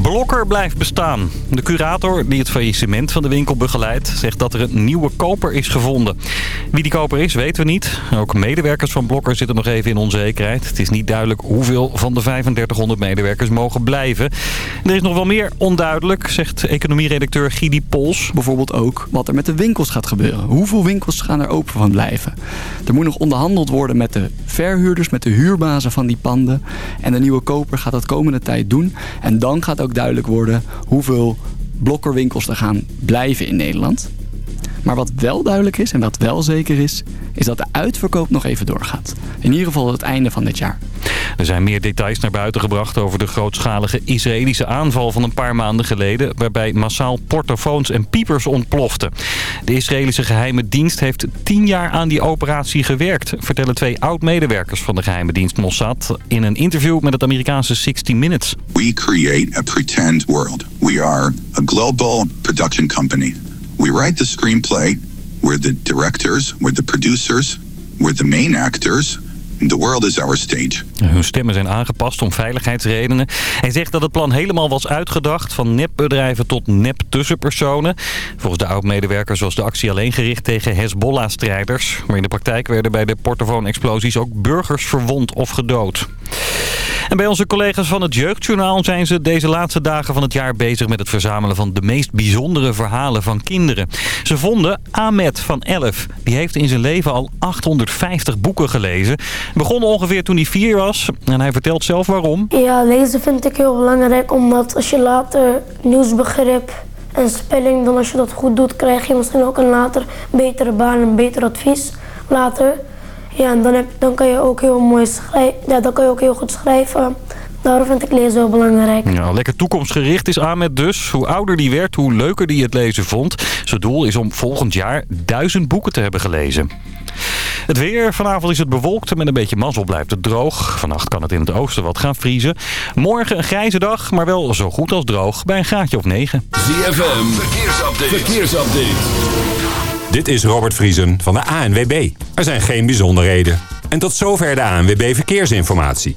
Blokker blijft bestaan. De curator die het faillissement van de winkel begeleidt... zegt dat er een nieuwe koper is gevonden. Wie die koper is, weten we niet. Ook medewerkers van Blokker zitten nog even in onzekerheid. Het is niet duidelijk hoeveel van de 3500 medewerkers mogen blijven. Er is nog wel meer onduidelijk, zegt economieredacteur Gidi Pols. Bijvoorbeeld ook wat er met de winkels gaat gebeuren. Hoeveel winkels gaan er open van blijven? Er moet nog onderhandeld worden met de verhuurders, met de huurbazen van die panden. En de nieuwe koper gaat dat komende tijd doen. En dan gaat ook duidelijk worden hoeveel blokkerwinkels er gaan blijven in Nederland. Maar wat wel duidelijk is en wat wel zeker is, is dat de uitverkoop nog even doorgaat. In ieder geval het einde van dit jaar. Er zijn meer details naar buiten gebracht over de grootschalige Israëlische aanval van een paar maanden geleden... waarbij massaal portofoons en piepers ontploften. De Israëlische geheime dienst heeft tien jaar aan die operatie gewerkt... vertellen twee oud-medewerkers van de geheime dienst Mossad... in een interview met het Amerikaanse 60 Minutes. We create a pretend world. We are a global production company. We write the screenplay. We're the directors. We're the producers. We're the main actors. The world is our stage. Hun stemmen zijn aangepast om veiligheidsredenen. Hij zegt dat het plan helemaal was uitgedacht. Van nepbedrijven tot nep-tussenpersonen. Volgens de oud-medewerkers was de actie alleen gericht tegen Hezbollah-strijders. Maar in de praktijk werden bij de portofoon-explosies ook burgers verwond of gedood. En bij onze collega's van het Jeugdjournaal zijn ze deze laatste dagen van het jaar bezig met het verzamelen van de meest bijzondere verhalen van kinderen. Ze vonden Ahmed van 11. Die heeft in zijn leven al 850 boeken gelezen. Begon ongeveer toen hij vier was en hij vertelt zelf waarom. Ja, lezen vind ik heel belangrijk omdat als je later nieuwsbegrip en spelling, dan als je dat goed doet, krijg je misschien ook een later betere baan en beter advies later. Ja, en dan, heb, dan kan je ook heel mooi schrijven. Ja, dan kan je ook heel goed schrijven. Daarom vind ik lezen heel belangrijk. Ja, lekker toekomstgericht is Ahmed dus. Hoe ouder die werd, hoe leuker die het lezen vond. Zijn doel is om volgend jaar duizend boeken te hebben gelezen. Het weer. Vanavond is het bewolkt. Met een beetje mazzel blijft het droog. Vannacht kan het in het oosten wat gaan vriezen. Morgen een grijze dag, maar wel zo goed als droog. Bij een graadje of 9. ZFM, verkeersupdate. verkeersupdate. Dit is Robert Vriesen van de ANWB. Er zijn geen bijzonderheden. En tot zover de ANWB Verkeersinformatie.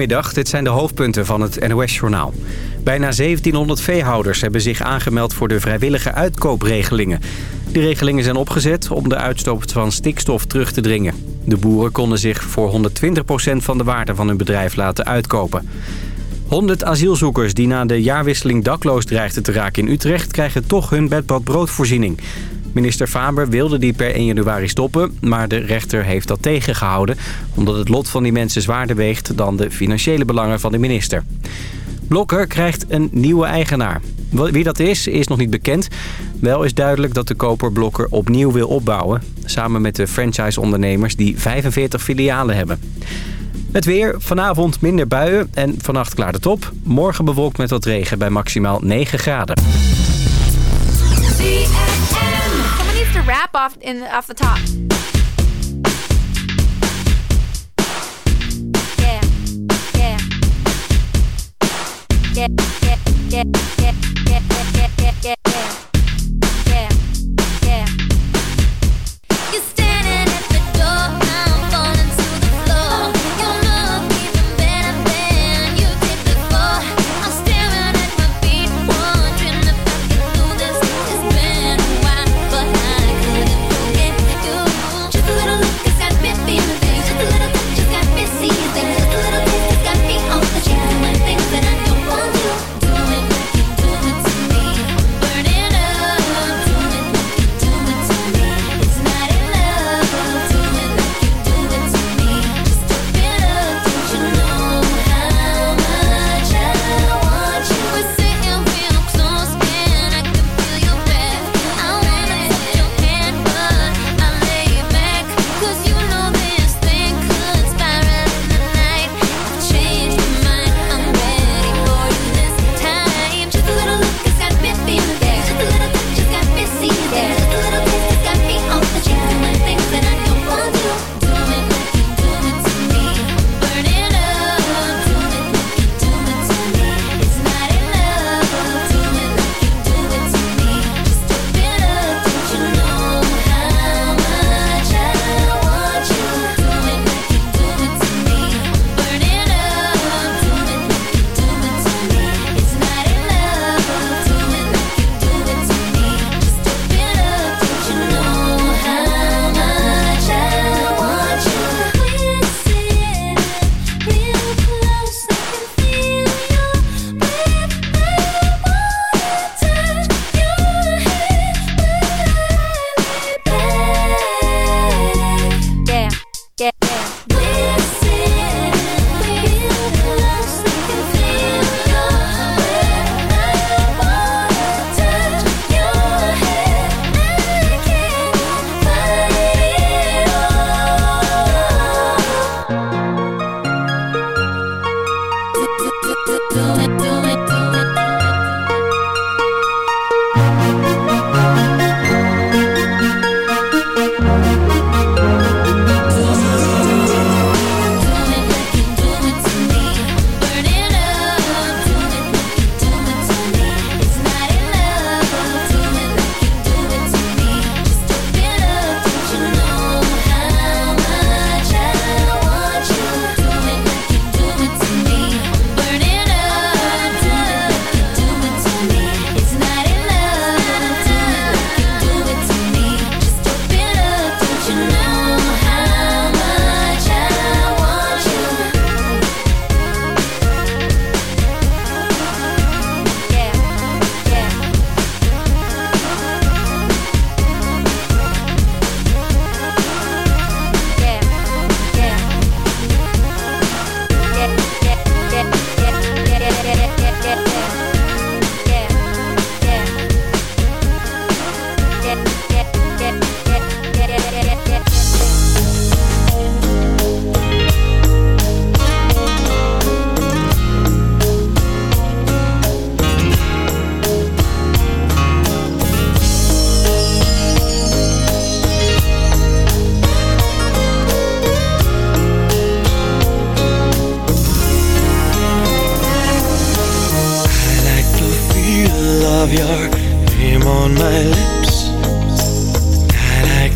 Goedemiddag, dit zijn de hoofdpunten van het NOS-journaal. Bijna 1700 veehouders hebben zich aangemeld voor de vrijwillige uitkoopregelingen. De regelingen zijn opgezet om de uitstoot van stikstof terug te dringen. De boeren konden zich voor 120% van de waarde van hun bedrijf laten uitkopen. 100 asielzoekers die na de jaarwisseling dakloos dreigden te raken in Utrecht... krijgen toch hun bedbadbroodvoorziening. Minister Faber wilde die per 1 januari stoppen, maar de rechter heeft dat tegengehouden... omdat het lot van die mensen zwaarder weegt dan de financiële belangen van de minister. Blokker krijgt een nieuwe eigenaar. Wie dat is, is nog niet bekend. Wel is duidelijk dat de koper Blokker opnieuw wil opbouwen... samen met de franchiseondernemers die 45 filialen hebben. Het weer, vanavond minder buien en vannacht klaart het op. Morgen bewolkt met wat regen bij maximaal 9 graden. clap off in off the top. Yeah, yeah, yeah, yeah, yeah, yeah, yeah, yeah, yeah, yeah. yeah.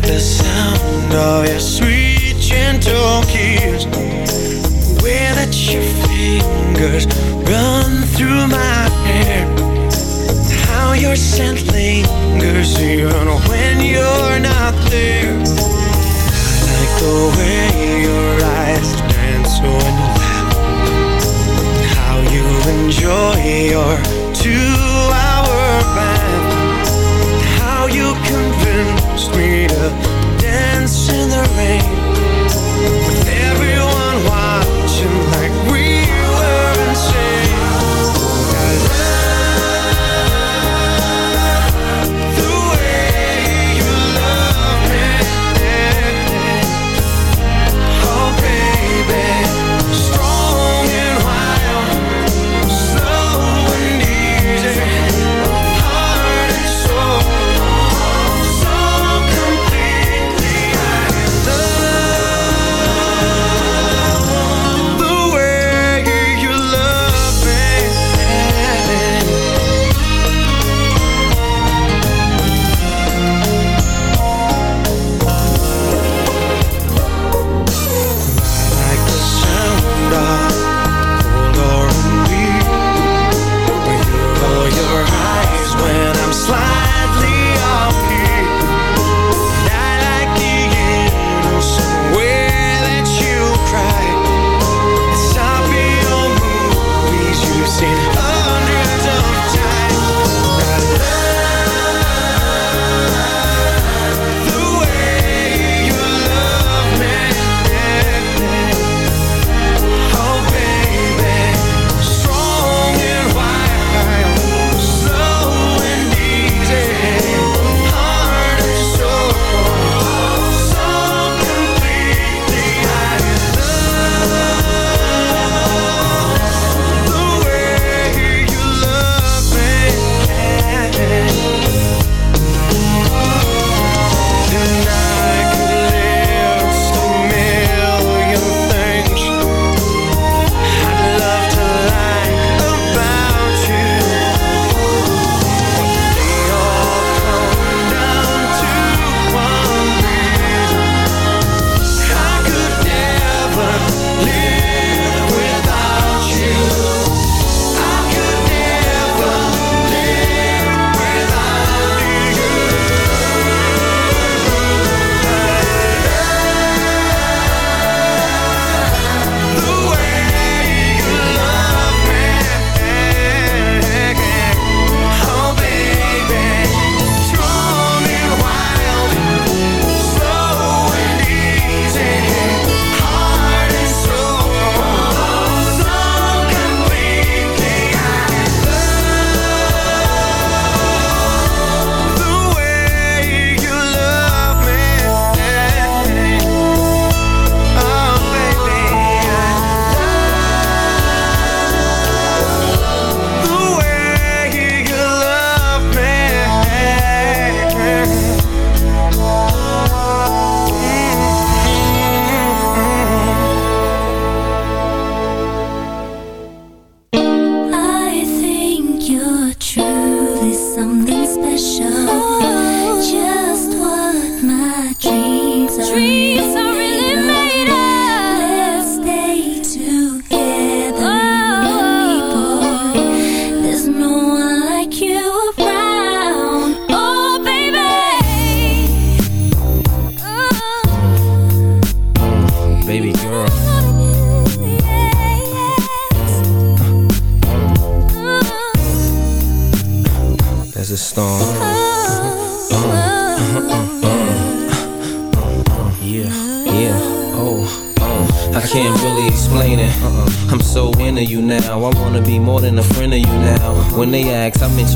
The sound of your sweet, gentle kiss. The way that your fingers run through my hair. How your scent lingers even when you're not there. I like the way your eyes dance when you laugh. How you enjoy your two-hour bath. How you convinced me to dance in the rain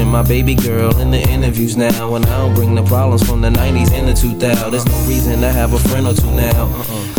my baby girl in the interviews now. And I don't bring the problems from the 90s and the 2000s. There's no reason to have a friend or two now. Uh-uh.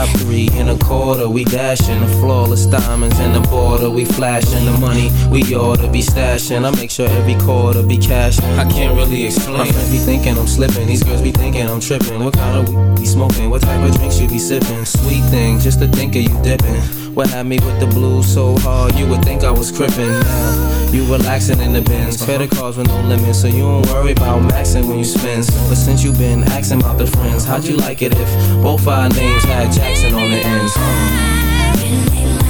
Top three in a quarter, we dashing. The flawless diamonds in the border, we flashing. The money we oughta be stashing. I make sure every quarter be cashing. I can't really explain. My friends be thinking I'm slipping, these girls be thinking I'm tripping. What kind of weed be smoking? What type of drinks you be sipping? Sweet thing, just to think of you dipping. What had me with the blues so hard, you would think I was crippin'. Now, you relaxing in the bins. Credit cards with no limits, so you don't worry about maxing when you spend. But since you been asking about the friends, how'd you like it if both our names had Jackson on the ends?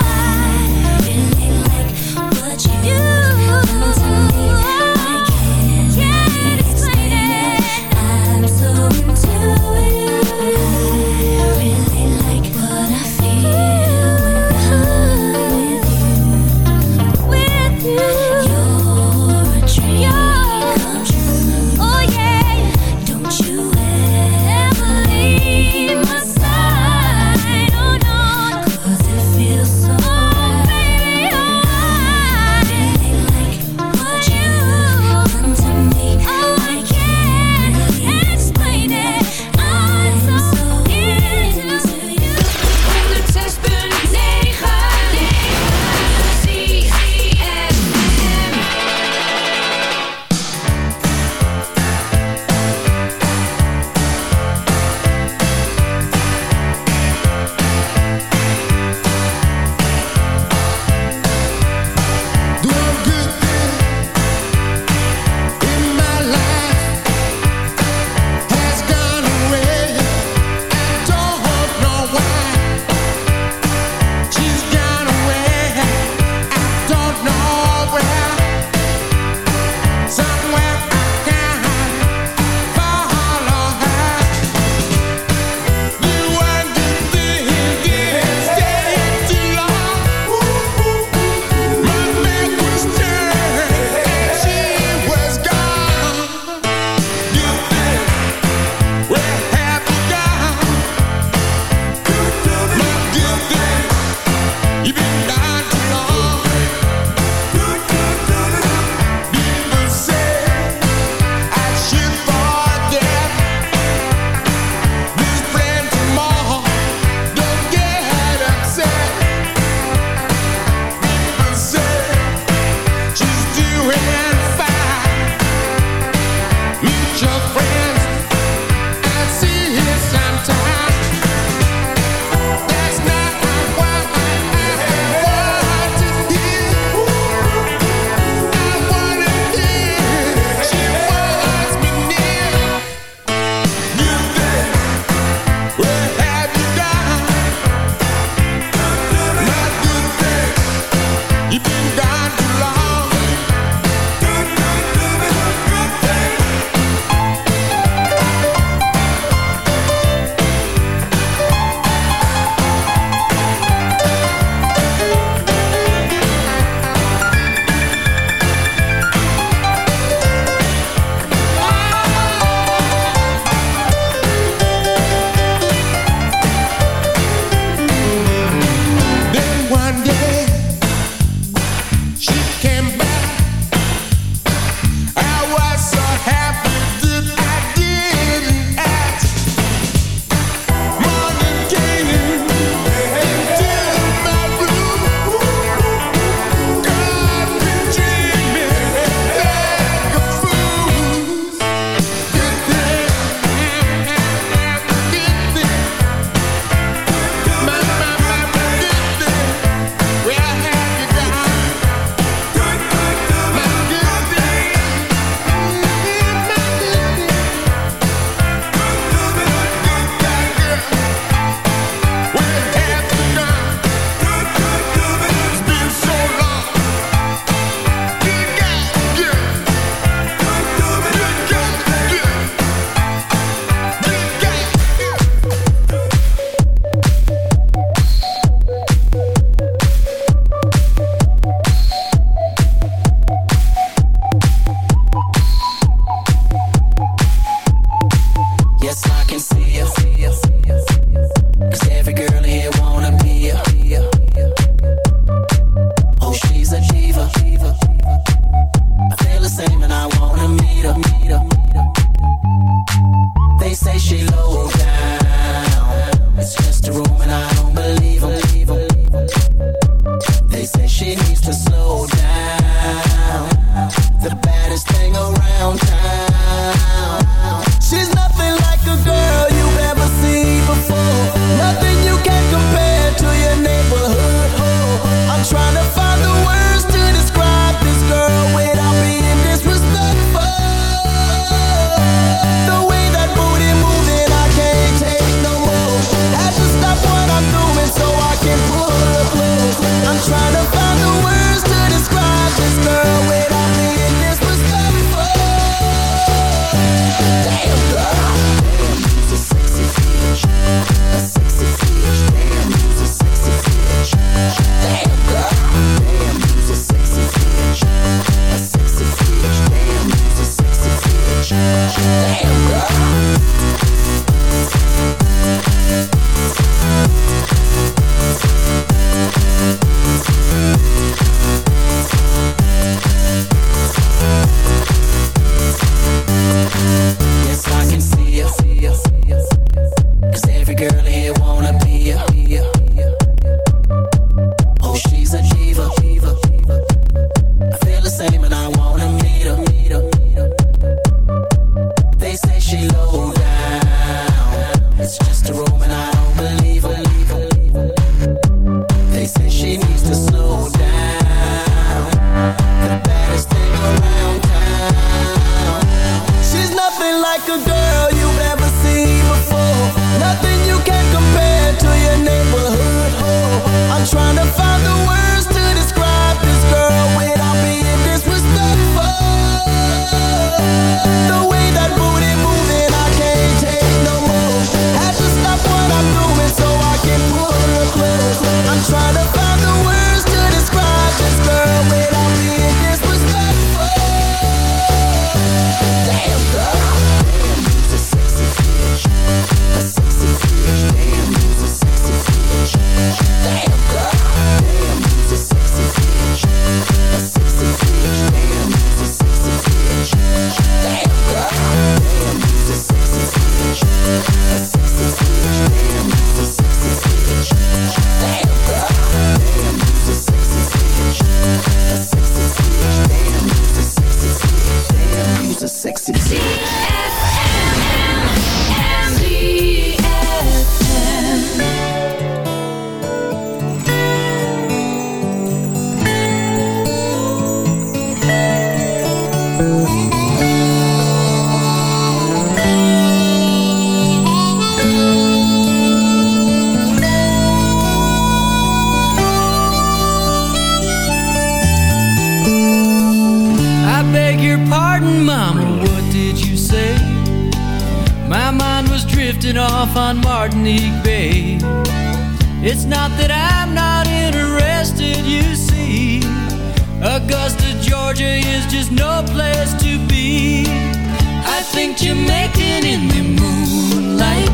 Jamaican in the moonlight.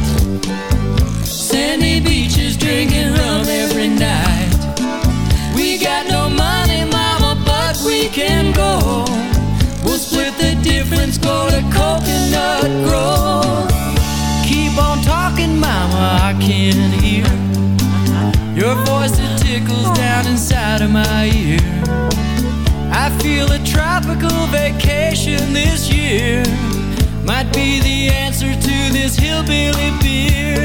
Sandy beaches drinking rum every night. We got no money, mama, but we can go. We'll split the difference, go to Coconut Grove. Keep on talking, mama, I can hear your voice that tickles down inside of my ear. I feel a tropical vacation this year might be the answer to this hillbilly beer.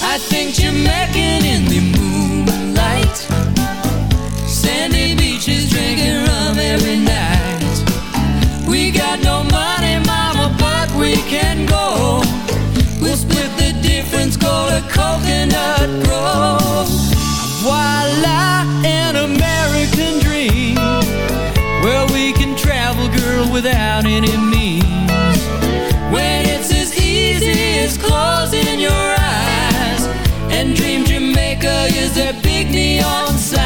I think Jamaican in the moonlight. Sandy beaches drinking rum every night. We got no money, mama, but we can go. We'll split the difference, go to Coconut Grove. Voila, an American dream. Where we can travel, girl, without any means. As closing your eyes. And dream Jamaica is that big neon Just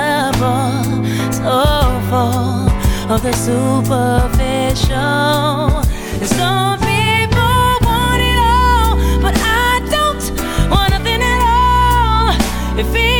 trouble, so full of the superficial. Some people want it all, but I don't want nothing at all. If It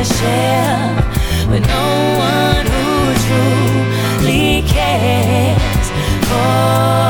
the shell with no one who truly cares for.